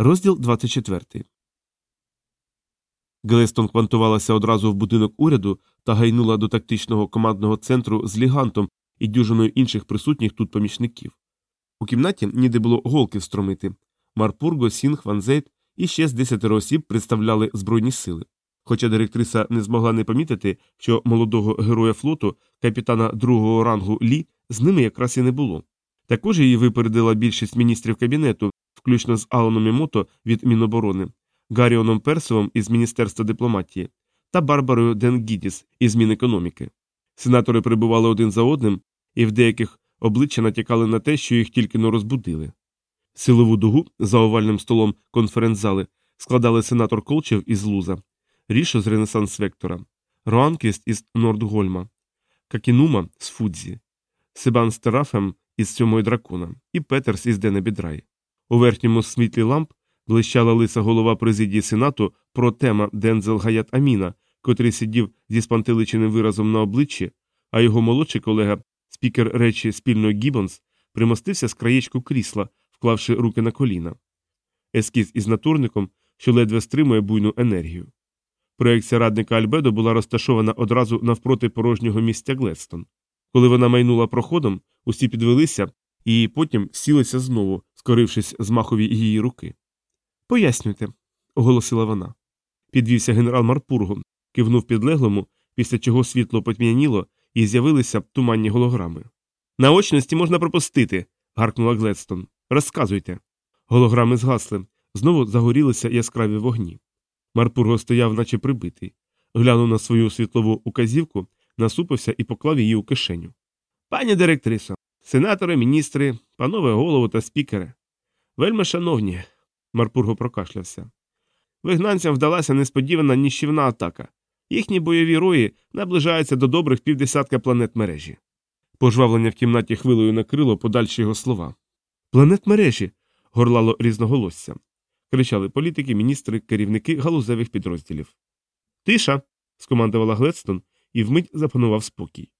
Розділ 24. Гледстон квантувалася одразу в будинок уряду та гайнула до тактичного командного центру з Лі Гантом і дюжиною інших присутніх тут помічників. У кімнаті ніде було голки встромити. Марпурго, Сінг, Ванзейт і ще з десятеро осіб представляли збройні сили. Хоча директриса не змогла не помітити, що молодого героя флоту, капітана другого рангу Лі, з ними якраз і не було. Також її випередила більшість міністрів кабінету, включно з Аланом Мімото від Міноборони, Гаріоном Персовом із Міністерства дипломатії та Барбарою Денгідіс із Мінекономіки. Сенатори прибували один за одним, і в деяких обличчя натякали на те, що їх тільки но розбудили. Силову дугу за овальним столом конференц-зали складали сенатор Колчев із Луза, Рішо з Ренесанс Вектора, Роанкіст із Нордгольма, Какінума з Фудзі, Себан Стерафем із сьомої дракона і Петерс із Денеба Драй. У верхньому світлі ламп блищала лиса голова президії сенату pro tem Дензел Гаят Аміна, котрий сидів зі спантеличеним виразом на обличчі, а його молодший колега, спікер речі спільної Гіббонс, примостився з краєчку крісла, вклавши руки на коліна. Ескіз із натурником, що ледве стримує буйну енергію. Проекція радника Альбедо була розташована одразу навпроти порожнього місця Гледстон. Коли вона майнула проходом, усі підвелися і потім сілися знову, скорившись махові її руки. Пояснюйте, оголосила вона. Підвівся генерал Марпурго, кивнув підлеглому, після чого світло потьмяніло і з'явилися туманні голограми. Наочності можна пропустити. гаркнула Гледстон. Розказуйте. Голограми згасли, знову загорілися яскраві вогні. Марпурго стояв, наче прибитий, глянув на свою світлову указівку, насупився і поклав її у кишеню. Пані директрисо, сенатори, міністри, панове голову та спікери. Вельми шановні, Марпурго прокашлявся. Вигнанцям вдалася несподівана ніщівна атака. Їхні бойові рої наближаються до добрих півдесятка планет мережі. Пожвавлення в кімнаті хвилею накрило подальші його слова. Планет мережі. горлало різноголосся. Кричали політики, міністри, керівники галузевих підрозділів. Тиша. скомандувала Гледстон і вмить запанував спокій.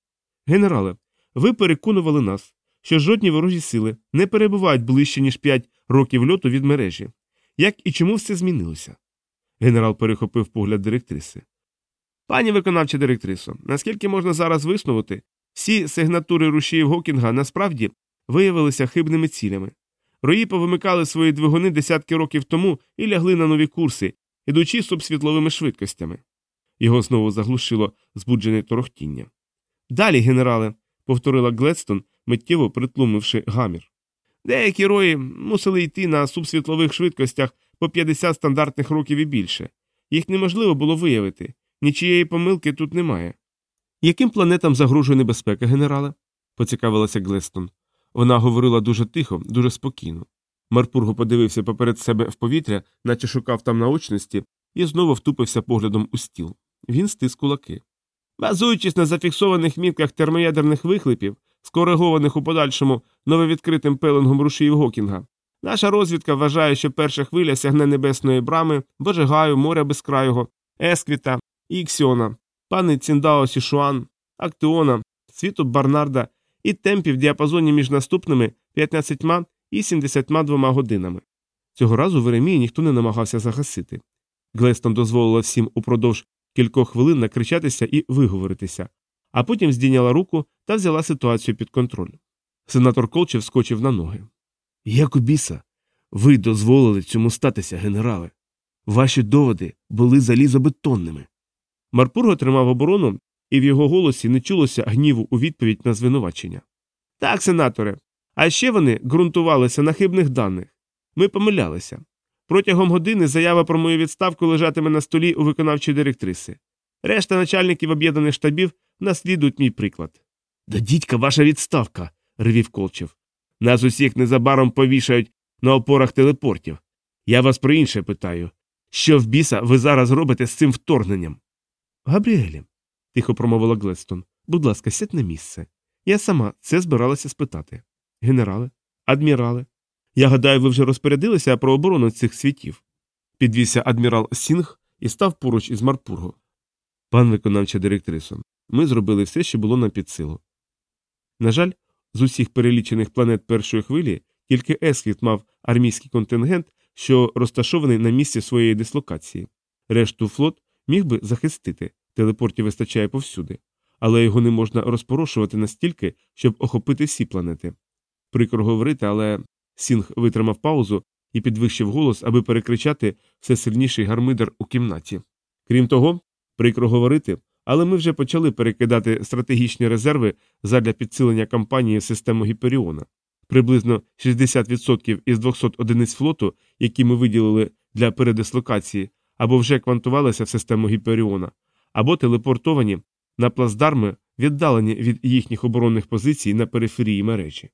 Генерале, ви переконували нас, що жодні ворожі сили не перебувають ближче, ніж п'ять років льоту від мережі. Як і чому все змінилося? Генерал перехопив погляд директриси. Пані виконавча директрисо, наскільки можна зараз виснувати, всі сигнатури рушіїв Гокінга насправді виявилися хибними цілями. Рої повимикали свої двигуни десятки років тому і лягли на нові курси, ідучи субсвітловими швидкостями. Його знову заглушило збуджене торохтіння. Далі, генерале, повторила Гледстон, миттєво притлумивши гамір. Деякі рої мусили йти на субсвітлових швидкостях по 50 стандартних років і більше. Їх неможливо було виявити, нічієї помилки тут немає. Яким планетам загрожує небезпека, генерале? поцікавилася Глестон. Вона говорила дуже тихо, дуже спокійно. Марпурго подивився поперед себе в повітря, наче шукав там наочності, і знову втупився поглядом у стіл. Він стис кулаки. Базуючись на зафіксованих мітках термоядерних вихлипів, скоригованих у подальшому нововідкритим пеленгом рушіїв Гокінга, наша розвідка вважає, що перша хвиля сягне небесної брами, Божигаю, моря безкрайого, Есхіта, Іксіона, пани Ціндао Сішуан, Актеона, світу Барнарда і Темпе в діапазоні між наступними 15 і 72 годинами. Цього разу Веремії ніхто не намагався загасити. Глестон дозволила всім упродовж кількох хвилин накричатися і виговоритися, а потім здійняла руку та взяла ситуацію під контроль. Сенатор Колчев скочив на ноги. Як у біса, ви дозволили цьому статися, генерале. Ваші доводи були залізобетонними. Марпурго тримав оборону, і в його голосі не чулося гніву у відповідь на звинувачення. Так, сенаторе, а ще вони ґрунтувалися на хибних даних. Ми помилялися. Протягом години заява про мою відставку лежатиме на столі у виконавчої директриси. Решта начальників об'єднаних штабів наслідують мій приклад. Да дідька ваша відставка. ревів Колчев. Нас усіх незабаром повішають на опорах телепортів. Я вас про інше питаю. Що в біса ви зараз робите з цим вторгненням? Габріелі, тихо промовила Глестон, будь ласка, сядь на місце. Я сама це збиралася спитати. Генерале, адмірале. Я гадаю, ви вже розпорядилися про оборону цих світів. Підвівся адмірал Сінг і став поруч із Марпурго. Пан виконавча директрисо, ми зробили все, що було нам під силу. На жаль, з усіх перелічених планет першої хвилі тільки Есхіт мав армійський контингент, що розташований на місці своєї дислокації. Решту флот міг би захистити, телепортів вистачає повсюди, але його не можна розпорошувати настільки, щоб охопити всі планети. Прикро говорити, але Сінг витримав паузу і підвищив голос, аби перекричати все сильніший гармидер у кімнаті. Крім того, прикро говорити, але ми вже почали перекидати стратегічні резерви задля підсилення кампанії в систему Гіперіона. Приблизно 60% із 200 одиниць флоту, які ми виділили для передислокації, або вже квантувалися в систему Гіперіона, або телепортовані на плацдарми, віддалені від їхніх оборонних позицій на периферії мережі.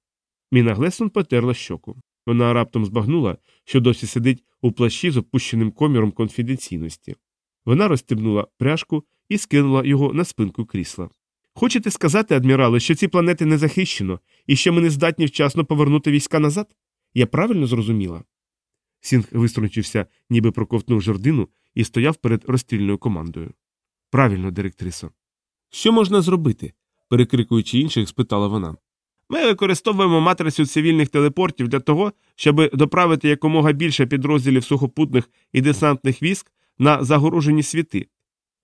Міна Глесон потерла щоку. Вона раптом збагнула, що досі сидить у плащі з опущеним коміром конфіденційності. Вона розстебнула пряжку і скинула його на спинку крісла. Хочете сказати, адмірале, що ці планети не захищено і що ми не здатні вчасно повернути війська назад? Я правильно зрозуміла? Сінг виструнчився, ніби проковтнув жердину і стояв перед розстрільною командою. Правильно, директрисо. Що можна зробити? перекрикуючи інших, спитала вона. Ми використовуємо матрицю цивільних телепортів для того, щоб доправити якомога більше підрозділів сухопутних і десантних військ на загорожені світи,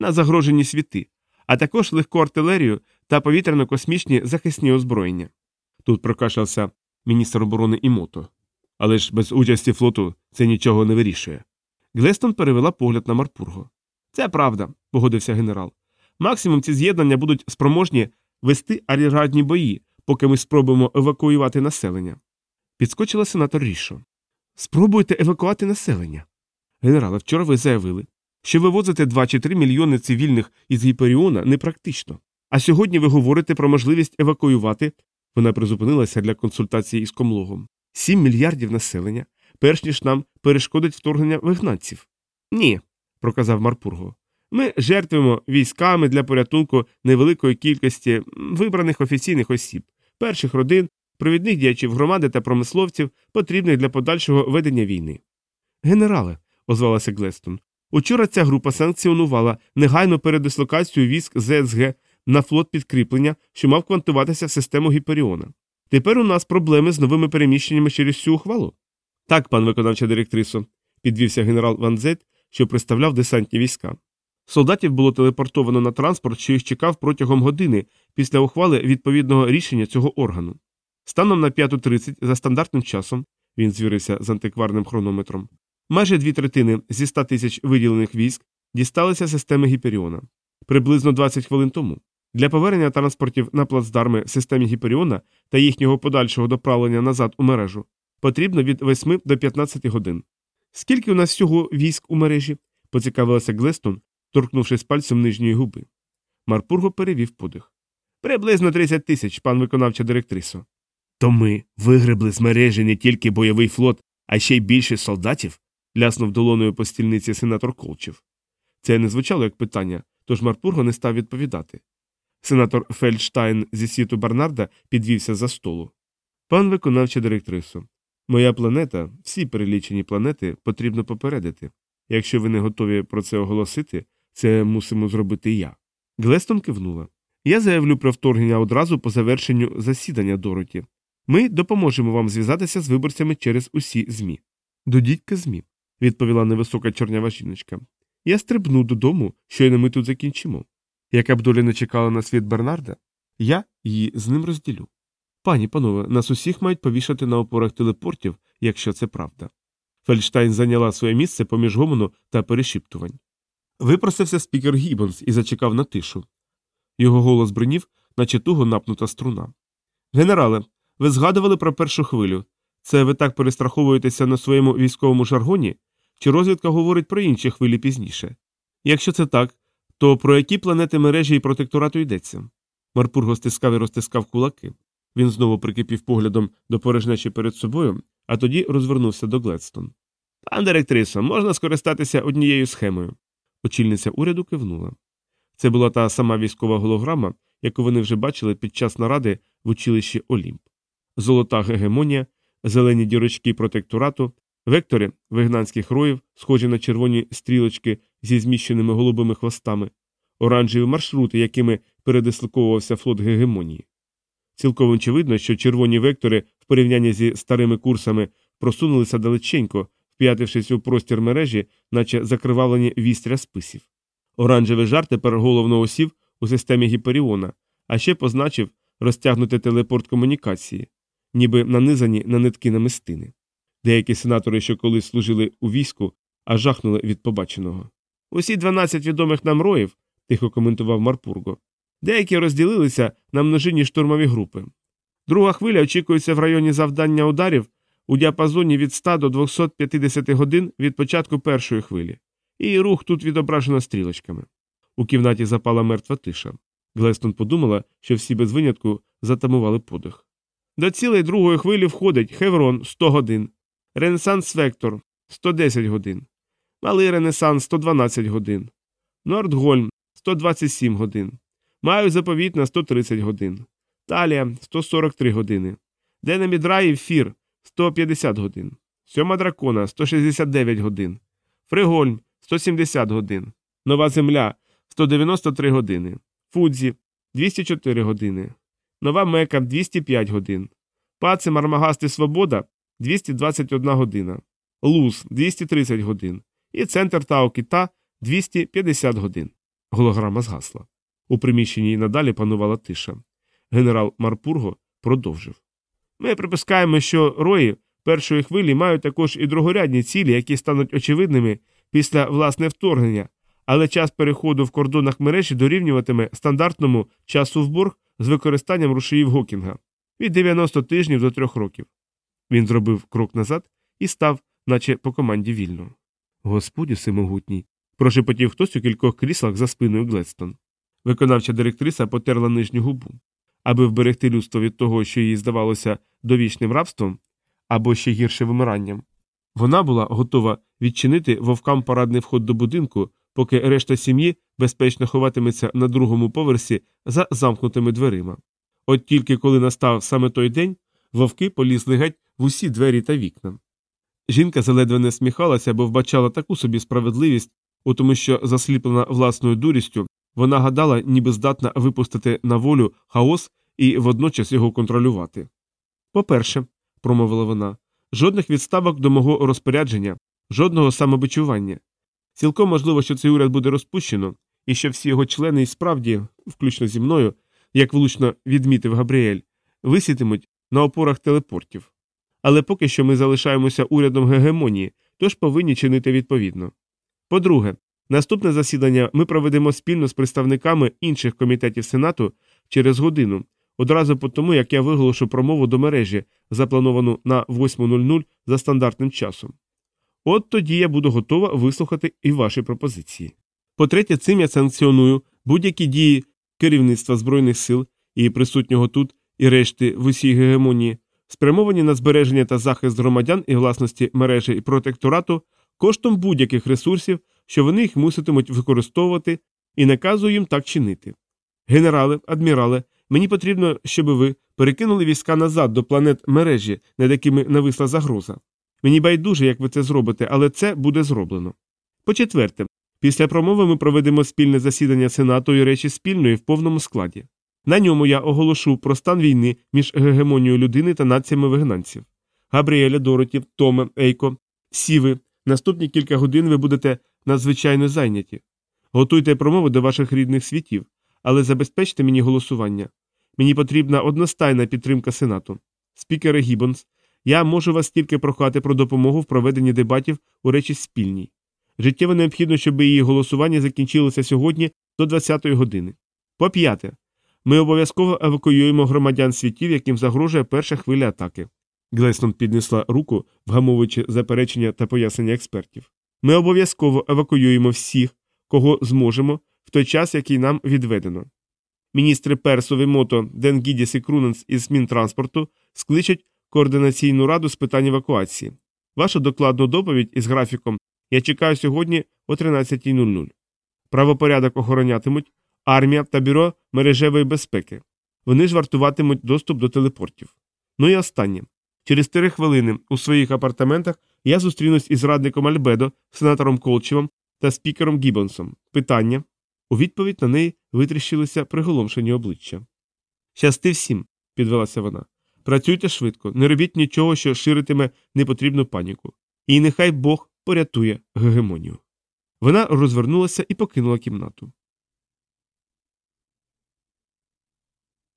на загрожені світи, а також легку артилерію та повітряно-космічні захисні озброєння. Тут прокашлявся міністр оборони Імото. Але ж без участі флоту це нічого не вирішує. Глестон перевела погляд на Марпурго. Це правда, погодився генерал. Максимум ці з'єднання будуть спроможні вести арірадні бої, поки ми спробуємо евакуювати населення. Підскочила сенатор Рішо. Спробуйте евакувати населення. Генерале, вчора ви заявили, що вивозити 2 чи 3 мільйони цивільних із Гіперіона непрактично. А сьогодні ви говорите про можливість евакуювати. Вона призупинилася для консультації із комлогом. 7 мільярдів населення, перш ніж нам перешкодить вторгнення вигнанців. Ні, проказав Марпурго. Ми жертвуємо військами для порятунку невеликої кількості вибраних офіційних осіб, перших родин, провідних діячів громади та промисловців, потрібних для подальшого ведення війни. Генерале, озвалася Глестон, учора ця група санкціонувала негайну передислокацію військ ЗСГ на флот підкріплення, що мав квантуватися в систему Гіперіона. Тепер у нас проблеми з новими переміщеннями через цю ухвалу. Так, пан виконавча директрисо, підвівся генерал Ван Зет, що представляв десантні війська. Солдатів було телепортовано на транспорт, що їх чекав протягом години після ухвали відповідного рішення цього органу. Станом на 5.30 за стандартним часом він звірився з антикварним хронометром. Майже дві третини зі 100 тисяч виділених військ дісталися системи Гіперіона. Приблизно 20 хвилин тому. Для повернення транспортів на плацдарми в системі Гіперіона та їхнього подальшого доправлення назад у мережу потрібно від 8 до 15 годин. Скільки у нас всього військ у мережі? поцікавилася Глестон, торкнувшись пальцем нижньої губи. Марпурго перевів подих. Приблизно 30 тисяч, пан виконавча директрисо. То ми вигребли з мережі не тільки бойовий флот, а ще й більше солдатів? Ляснув долоною по стільниці сенатор Колчев. Це не звучало як питання, тож Марпурго не став відповідати. Сенатор Фельдштайн зі світу Барнарда підвівся за столу. Пан виконавча директрисо, моя планета, всі перелічені планети потрібно попередити. Якщо ви не готові про це оголосити, це мусимо зробити я. Глестон кивнула. Я заявлю про вторгнення одразу по завершенню засідання Дороті. Ми допоможемо вам зв'язатися з виборцями через усі ЗМІ. Додітька ЗМІ, відповіла невисока чорнява жіночка. Я стрибну додому, щойно ми тут закінчимо. Яка б доля не чекала на світ Бернарда, я її з ним розділю. Пані, панове, нас усіх мають повішати на опорах телепортів, якщо це правда. Фельдштайн зайняла своє місце поміж гомону та перешіптувань. Випросився спікер Гіббонс і зачекав на тишу. Його голос бринів, наче туго напнута струна. Генерале, ви згадували про першу хвилю. Це ви так перестраховуєтеся на своєму військовому жаргоні? Чи розвідка говорить про інші хвилі пізніше? Якщо це так, то про які планети мережі і протекторату йдеться? Марпурго стискав і розтискав кулаки. Він знову прикипів поглядом до порожнечі перед собою, а тоді розвернувся до Гледстон. Пан директрисо, можна скористатися однією схемою. Очільниця уряду кивнула. Це була та сама військова голограма, яку вони вже бачили під час наради в училищі Олімп. Золота гегемонія, зелені дірочки протекторату, вектори вигнанських роїв, схожі на червоні стрілочки зі зміщеними голубими хвостами, оранжеві маршрути, якими передислоковувався флот гегемонії. Цілком очевидно, що червоні вектори в порівнянні зі старими курсами просунулися далеченько вп'ятившись у простір мережі, наче закривавлені вістря списів. Оранжевий жар тепер головно осів у системі Гіперіона, а ще позначив розтягнути телепорт комунікації, ніби нанизані на нитки намистини. Деякі сенатори, що колись служили у війську, аж жахнули від побаченого. Усі 12 відомих нам роїв, тихо коментував Марпурго. Деякі розділилися на множинні штурмові групи. Друга хвиля очікується в районі завдання ударів у діапазоні від 100 до 250 годин від початку першої хвилі, і рух тут відображено стрілочками. У кімнаті запала мертва тиша. Глестон подумала, що всі без винятку затамували подих. До цілей другої хвилі входить Хеврон 100 годин, Ренесанс Вектор 110 годин, Малий Ренесанс 112 годин, Нордгольм 127 годин, Маю заповітна 130 годин, Талія 143 години, Денемідраїв Фір 150 годин, Сьома дракона 169 годин, Фригольм 170 годин, Нова Земля 193 години, Фудзі 204 години, Нова Мека 205 годин, Паци Мармагасти Свобода 221 година, Луз 230 годин і центр Тао Кита 250 годин. Голограма згасла. У приміщенні надалі панувала тиша. Генерал Марпурго продовжив. Ми припускаємо, що рої першої хвилі мають також і другорядні цілі, які стануть очевидними після власне вторгнення, але час переходу в кордонах мережі дорівнюватиме стандартному часу в борг з використанням рушіїв Гокінга від 90 тижнів до трьох років. Він зробив крок назад і став, наче по команді вільно. Господі всемогутній. прошепотів хтось у кількох кріслах за спиною Гледстон. Виконавча директриса потерла нижню губу. Аби вберегти людство від того, що їй здавалося довічним рабством або ще гірше вимиранням. Вона була готова відчинити вовкам парадний вход до будинку, поки решта сім'ї безпечно ховатиметься на другому поверсі за замкнутими дверима. От тільки коли настав саме той день, вовки полізли геть в усі двері та вікна. Жінка заледве не сміхалася, бо вбачала таку собі справедливість, у тому, що, засліплена власною дурістю, вона гадала, ніби здатна випустити на волю хаос і водночас його контролювати. По-перше, промовила вона, жодних відставок до мого розпорядження, жодного самобичування. Цілком можливо, що цей уряд буде розпущено, і що всі його члени і справді, включно зі мною, як влучно відмітив Габріель, висітимуть на опорах телепортів. Але поки що ми залишаємося урядом гегемонії, тож повинні чинити відповідно. По-друге, наступне засідання ми проведемо спільно з представниками інших комітетів Сенату через годину, одразу по тому, як я виголошу промову до мережі, заплановану на 8.00 за стандартним часом. От тоді я буду готова вислухати і ваші пропозиції. По-третє, цим я санкціоную будь-які дії керівництва Збройних сил і присутнього тут і решти в усій гегемонії, спрямовані на збереження та захист громадян і власності мережі і протекторату коштом будь-яких ресурсів, що вони їх муситимуть використовувати, і наказую їм так чинити. Генерали, адмірали, мені потрібно, щоб ви перекинули війська назад до планет мережі, над якими нависла загроза. Мені байдуже, як ви це зробите, але це буде зроблено. По четверте, після промови ми проведемо спільне засідання Сенату і речі спільної в повному складі. На ньому я оголошу про стан війни між гегемонією людини та націями вигнанців. Габріеля, Дороті, Томе, Ейко, всі ви, наступні кілька годин ви будете надзвичайно зайняті. Готуйте промови до ваших рідних світів, але забезпечте мені голосування. Мені потрібна одностайна підтримка Сенату. Спікере Гіббонс, я можу вас тільки прохати про допомогу в проведенні дебатів у речі спільній. Життєво необхідно, щоб її голосування закінчилося сьогодні до 20-ї години. По п'яте, ми обов'язково евакуюємо громадян світів, яким загрожує перша хвиля атаки. Глеснон піднесла руку, вгамовуючи заперечення та пояснення експертів. Ми обов'язково евакуюємо всіх, кого зможемо, в той час, який нам відведено. Міністри Персові Мото, Денгідіс і Круненс із Мінтранспорту скличуть координаційну раду з питань евакуації. Вашу докладну доповідь із графіком я чекаю сьогодні о 13.00. Правопорядок охоронятимуть армія та бюро мережевої безпеки. Вони ж вартуватимуть доступ до телепортів. Ну і останнє. Через три хвилини у своїх апартаментах я зустрінусь із радником Альбедо, сенатором Колчевом та спікером Гіббонсом. Питання. У відповідь на неї витріщилися приголомшені обличчя. Щасти всім, підвелася вона. Працюйте швидко, не робіть нічого, що ширитиме непотрібну паніку. і нехай Бог порятує гегемонію. Вона розвернулася і покинула кімнату.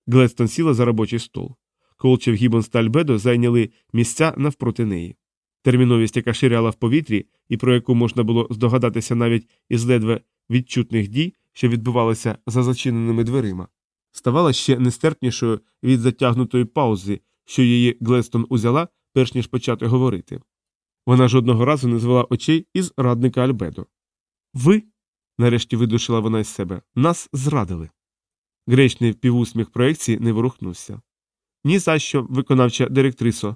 Глестон сіла за робочий стол. Колчев Гіббонс та Альбедо зайняли місця навпроти неї. Терміновість, яка ширяла в повітрі, і про яку можна було здогадатися навіть із ледве відчутних дій, що відбувалися за зачиненими дверима, ставала ще нестерпнішою від затягнутої паузи, що її Глестон узяла, перш ніж почати говорити. Вона жодного разу не звела очей із радника Альбедо. Ви, нарешті видушила вона із себе, нас зрадили. Гречний півусміх проекції не ворухнувся. Ні за що, виконавча директрисо.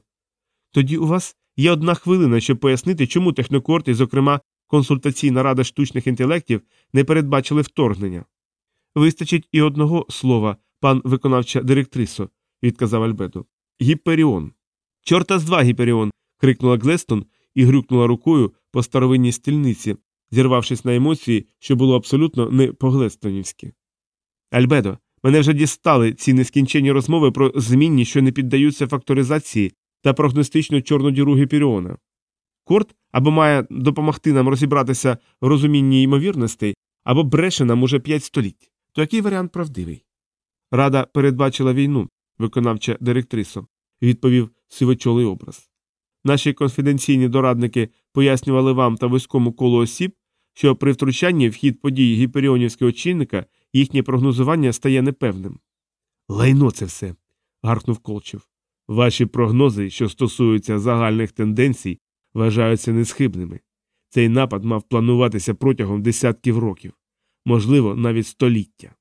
Тоді у вас є одна хвилина, щоб пояснити, чому технокорти, зокрема консультаційна рада штучних інтелектів, не передбачили вторгнення. Вистачить і одного слова, пан виконавча директрисо, відказав Альбедо. Гіперіон. Чорта з два гіперіон. крикнула Глестон і грюкнула рукою по старовинній стільниці, зірвавшись на емоції, що було абсолютно не по глестонівськи. Альбедо, мене вже дістали ці нескінченні розмови про змінні, що не піддаються факторизації та прогностичну чорну діру Гіперіона. Корт або має допомогти нам розібратися в розумінні ймовірностей, або бреше нам уже п'ять століть. То який варіант правдивий? Рада передбачила війну, виконавча директрисо, відповів сивочолий образ. Наші конфіденційні дорадники пояснювали вам та вузькому колу осіб, що при втручанні в хід подій гіперіонівського чинника їхнє прогнозування стає непевним. Лайно це все. гаркнув Колчев. Ваші прогнози, що стосуються загальних тенденцій, вважаються несхибними. Цей напад мав плануватися протягом десятків років, можливо, навіть століття.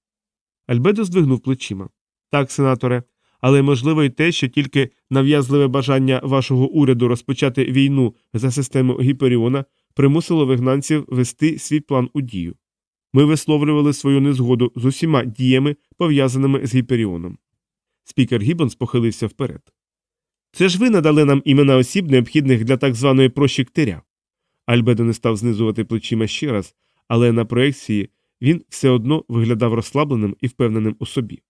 Альбедо здвигнув плечима. Так, сенаторе, але можливо й те, що тільки нав'язливе бажання вашого уряду розпочати війну за систему Гіперіона примусило вигнанців вести свій план у дію. Ми висловлювали свою незгоду з усіма діями, пов'язаними з Гіперіоном. Спікер Гіббонс похилився вперед. Це ж ви надали нам імена осіб, необхідних для так званої прощіктиря. Альбедо не став знизувати плечима ще раз, але на проекції він все одно виглядав розслабленим і впевненим у собі.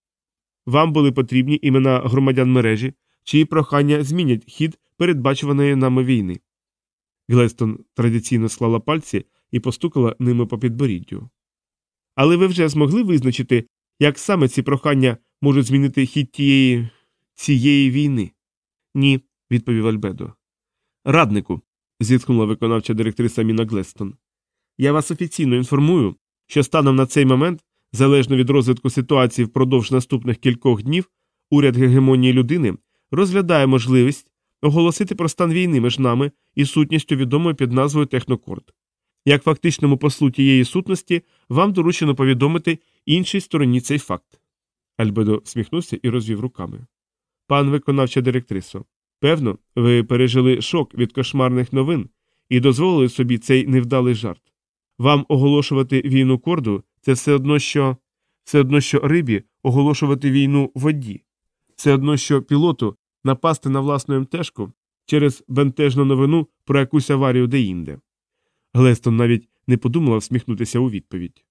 Вам були потрібні імена громадян мережі, чиї прохання змінять хід передбачуваної нами війни. Глестон традиційно склала пальці і постукала ними по підборіддю. Але ви вже змогли визначити, як саме ці прохання можуть змінити хід тієї цієї війни? Ні, відповів Альбедо. Раднику, зітхнула виконавча директриса Міна Глестон. Я вас офіційно інформую, що станом на цей момент, залежно від розвитку ситуації впродовж наступних кількох днів, уряд гегемонії людини розглядає можливість оголосити про стан війни між нами і сутністю відомою під назвою Технокорд. Як фактичному послу тієї сутності вам доручено повідомити іншій стороні цей факт. Альбедо всміхнувся і розвів руками. Пан виконавча директрисо, певно, ви пережили шок від кошмарних новин і дозволили собі цей невдалий жарт. Вам оголошувати війну корду це все одно, що все одно, що рибі оголошувати війну воді, все одно, що пілоту напасти на власну МТшку через бентежну новину про якусь аварію деінде. Глестон навіть не подумала всміхнутися у відповідь.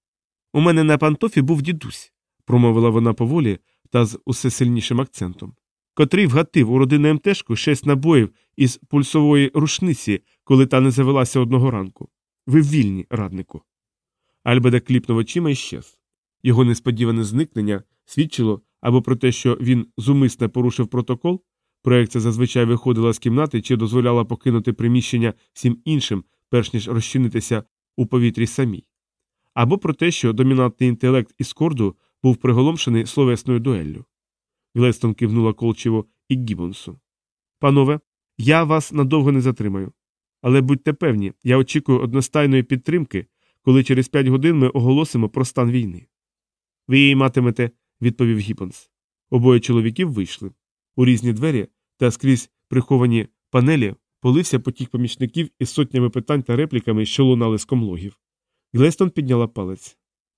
У мене на пантофі був дідусь, промовила вона поволі та з усе сильнішим акцентом, котрий вгатив у родину МТшку шесть набоїв із пульсової рушниці, коли та не завелася одного ранку. Ви вільні, раднику. Альбеда кліпнув очима і щез. Його несподіване зникнення свідчило або про те, що він зумисне порушив протокол, проекція зазвичай виходила з кімнати чи дозволяла покинути приміщення всім іншим, перш ніж розчинитися у повітрі самій, або про те, що домінантний інтелект із корду був приголомшений словесною дуеллю. Глестон кивнула Колчево і Гіббонсу. Панове, я вас надовго не затримаю. Але будьте певні, я очікую одностайної підтримки, коли через п'ять годин ми оголосимо про стан війни. Ви її матимете, відповів Гіббонс. Обоє чоловіків вийшли. У різні двері та скрізь приховані панелі полився потік помічників із сотнями питань та репліками, що лунали з комлогів. Глестон підняла палець.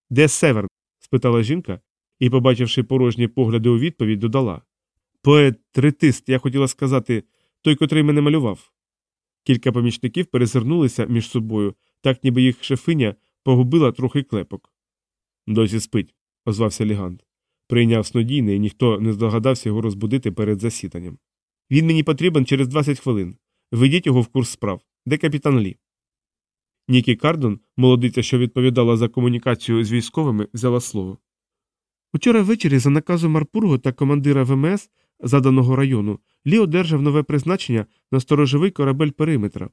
Де Северн? спитала жінка і, побачивши порожні погляди у відповідь, додала. Поет, третист, я хотіла сказати, той, котрий мене малював. Кілька помічників перезирнулися між собою, так ніби їх шефиня погубила трохи клепок. Досі спить, озвався Лігант. Прийняв снодійне, і ніхто не здогадався його розбудити перед засіданням. Він мені потрібен через 20 хвилин. Ведіть його в курс справ. Де капітан Лі? Нікі Кардон, молодиця, що відповідала за комунікацію з військовими, взяла слово. Учора ввечері за наказом Марпургу та командира ВМС заданого району Лі одержав нове призначення на сторожовий корабель периметра.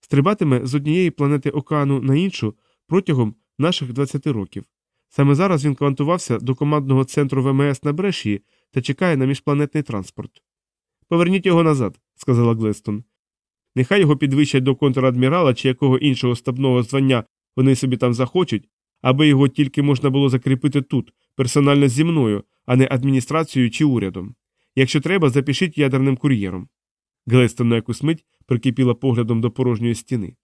Стрибатиме з однієї планети океану на іншу протягом наших 20 років. Саме зараз він квантувався до командного центру ВМС на Брешії та чекає на міжпланетний транспорт. Поверніть його назад, сказала Глестон. Нехай його підвищать до контрадмірала чи якого іншого стабного звання вони собі там захочуть, аби його тільки можна було закріпити тут, персонально зі мною, а не адміністрацією чи урядом. Якщо треба, запишіть ядерним кур'єром. Глестон на якусь мить прикипіла поглядом до порожньої стіни.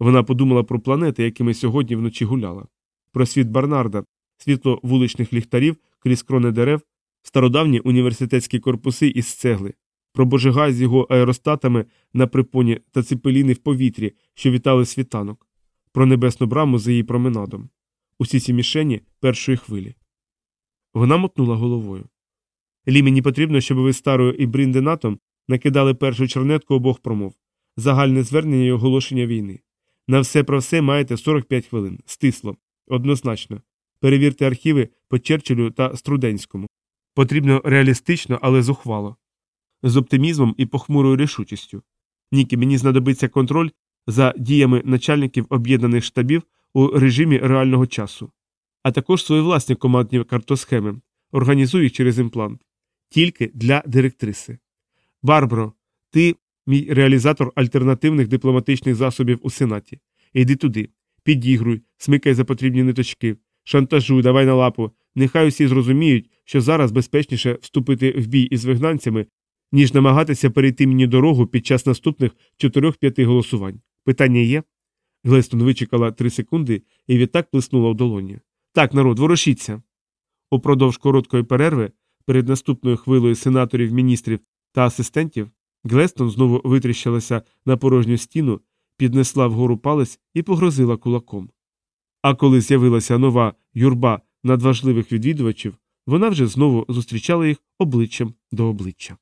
Вона подумала про планети, якими сьогодні вночі гуляла, про світ Барнарда, світло вуличних ліхтарів крізь крони дерев, стародавні університетські корпуси із цегли, про божигай з його аеростатами на припоні та цепеліни в повітрі, що вітали світанок, про небесну браму за її променадом. Усі ці мішені першої хвилі. Вона мотнула головою. Лі, мені потрібно, щоб ви старою і Брінденатом накидали першу чернетку обох промов, загальне звернення і оголошення війни. На все про все маєте 45 хвилин. Стисло. Однозначно. Перевірте архіви по Черчиллю та Струденському. Потрібно реалістично, але зухвало. З оптимізмом і похмурою рішучістю. Нікі, мені знадобиться контроль за діями начальників об'єднаних штабів у режимі реального часу, а також свої власні командні картосхеми. Організую через імплант. Тільки для директриси. Барбаро, ти мій реалізатор альтернативних дипломатичних засобів у Сенаті. Іди туди, підігруй, смикай за потрібні ниточки, шантажуй, давай на лапу. Нехай усі зрозуміють, що зараз безпечніше вступити в бій із вигнанцями, ніж намагатися перейти мені дорогу під час наступних 4-5 голосувань. Питання є? Глестон вичекала три секунди і відтак плеснула в долоні. Так, народ, ворушіться. Упродовж короткої перерви, перед наступною хвилею сенаторів, міністрів та асистентів, Глестон знову витріщилася на порожню стіну, піднесла вгору палець і погрозила кулаком. А коли з'явилася нова юрба надважливих відвідувачів, вона вже знову зустрічала їх обличчям до обличчя.